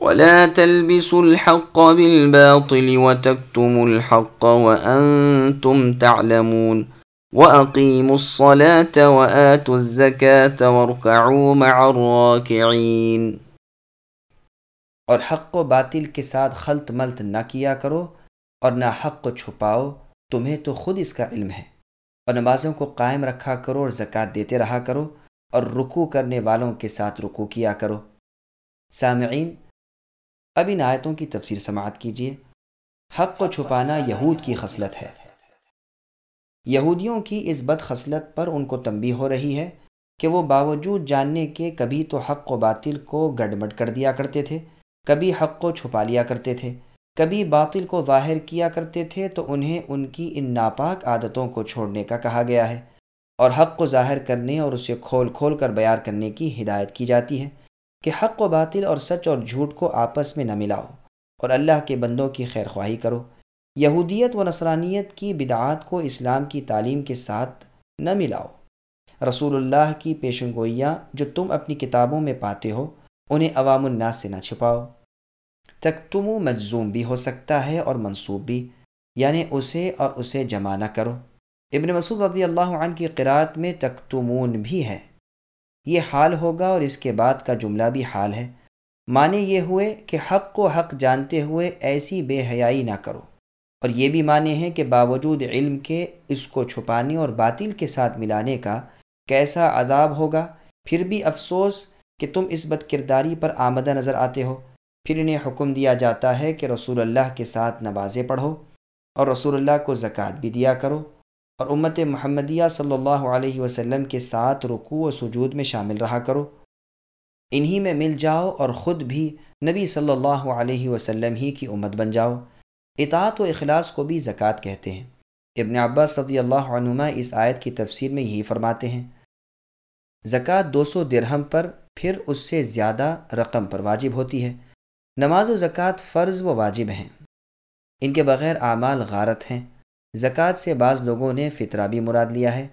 ولا تلبسوا الحق بالباطل وتكتموا الحق وأنتم تعلمون وأقيموا الصلاة وآتوا الزكاة واركعوا مع الراكعين اور حق و باطل کے ساتھ خلط ملت نہ کیا کرو اور نہ حق کو چھپاؤ تمہیں تو خود اس کا علم ہے۔ اور نمازوں کو قائم رکھا کرو اور زکوٰۃ دیتے رہا کرو اور رکو کرنے والوں کے ساتھ رکو کیا کرو۔ سامعین اب ان آیتوں کی تفسیر سماعت کیجیے حق کو چھپانا یہود کی خصلت ہے۔ یہودیوں کی اس بد خصلت پر ان کو تنبی ہو رہی ہے کہ وہ باوجود جاننے کے کبھی تو حق و باطل کو گڑمٹ کر دیا کرتے تھے، کبھی حق کو چھپا لیا کرتے تھے، کبھی باطل کو ظاہر کیا کرتے تھے تو انہیں ان کی ان ناپاک عادتوں کو چھوڑنے کا کہا گیا ہے۔ اور حق کو ظاہر کرنے اور اسے کھول کھول کر بیار کرنے کی ہدایت کی جاتی ہے۔ کہ حق و باطل اور سچ اور جھوٹ کو آپس میں نہ ملاؤ اور اللہ کے بندوں کی خیر خواہی کرو۔ یہودیت و نصرانیت کی بدعات کو اسلام کی تعلیم کے ساتھ نہ ملاؤ۔ رسول اللہ کی پیشن گوئیاں جو تم اپنی کتابوں میں پاتے ہو، انہیں عوام الناس سے نہ چھپاؤ۔ تکتمو مجزوم بھی ہو سکتا ہے اور منصوب بھی یعنی اسے اور اسے جمع نہ کرو۔ ابن مسعود رضی اللہ عنہ کی قرآت میں تکتمون بھی ہے۔ یہ حال ہوگا اور اس کے بعد کا جملہ بھی حال ہے۔ معنی یہ ہوئے کہ حق کو حق جانتے ہوئے ایسی بے حیائی نہ کرو۔ اور یہ بھی معنی ہے کہ باوجود علم کے اس کو چھپانے اور باطل کے ساتھ ملانے کا کیسا عذاب ہوگا، پھر بھی افسوس کہ تم اس بد کرداری پر آمدہ نظر آتے ہو۔ پھر انہیں حکم دیا جاتا ہے کہ رسول اللہ کے ساتھ نمازیں پڑھو اور رسول اللہ کو زکوٰۃ بھی دیا کرو۔ اور امت محمدیہ صلی اللہ علیہ وسلم کے ساتھ رکوع و سجود میں شامل رہا کرو۔ انہی میں مل جاؤ اور خود بھی نبی صلی اللہ علیہ وسلم ہی کی امت بن جاؤ۔ اطاعت و اخلاص کو بھی زکوٰۃ کہتے ہیں۔ ابن عباس صدی اللہ عنما اس آیت کی تفسیر میں یہی فرماتے ہیں۔ زکوٰۃ دو سو درہم پر پھر اس سے زیادہ رقم پر واجب ہوتی ہے۔ نماز و زکوٰۃ فرض و واجب ہیں۔ ان کے بغیر اعمال غارت ہیں۔ زکوٰۃ سے بعض لوگوں نے فطرہ بھی مراد لیا ہے۔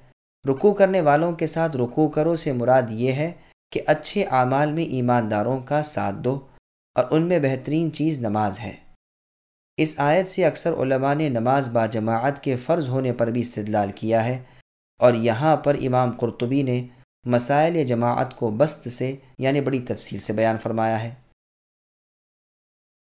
رکو کرنے والوں کے ساتھ رکو کرو سے مراد یہ ہے کہ اچھے اعمال میں ایمانداروں کا ساتھ دو اور ان میں بہترین چیز نماز ہے۔ اس آیت سے اکثر علماء نے نماز با جماعت کے فرض ہونے پر بھی استدلال کیا ہے اور یہاں پر امام قرطبی نے مسائل جماعت کو بست سے یعنی بڑی تفصیل سے بیان فرمایا ہے۔